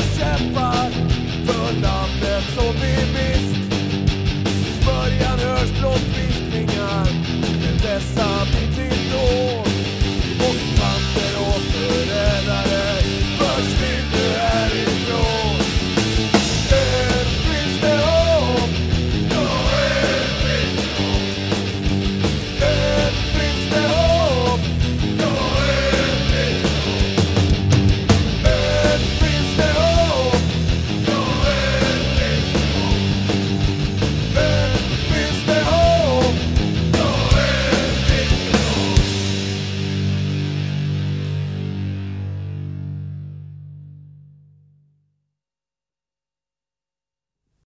Lucifer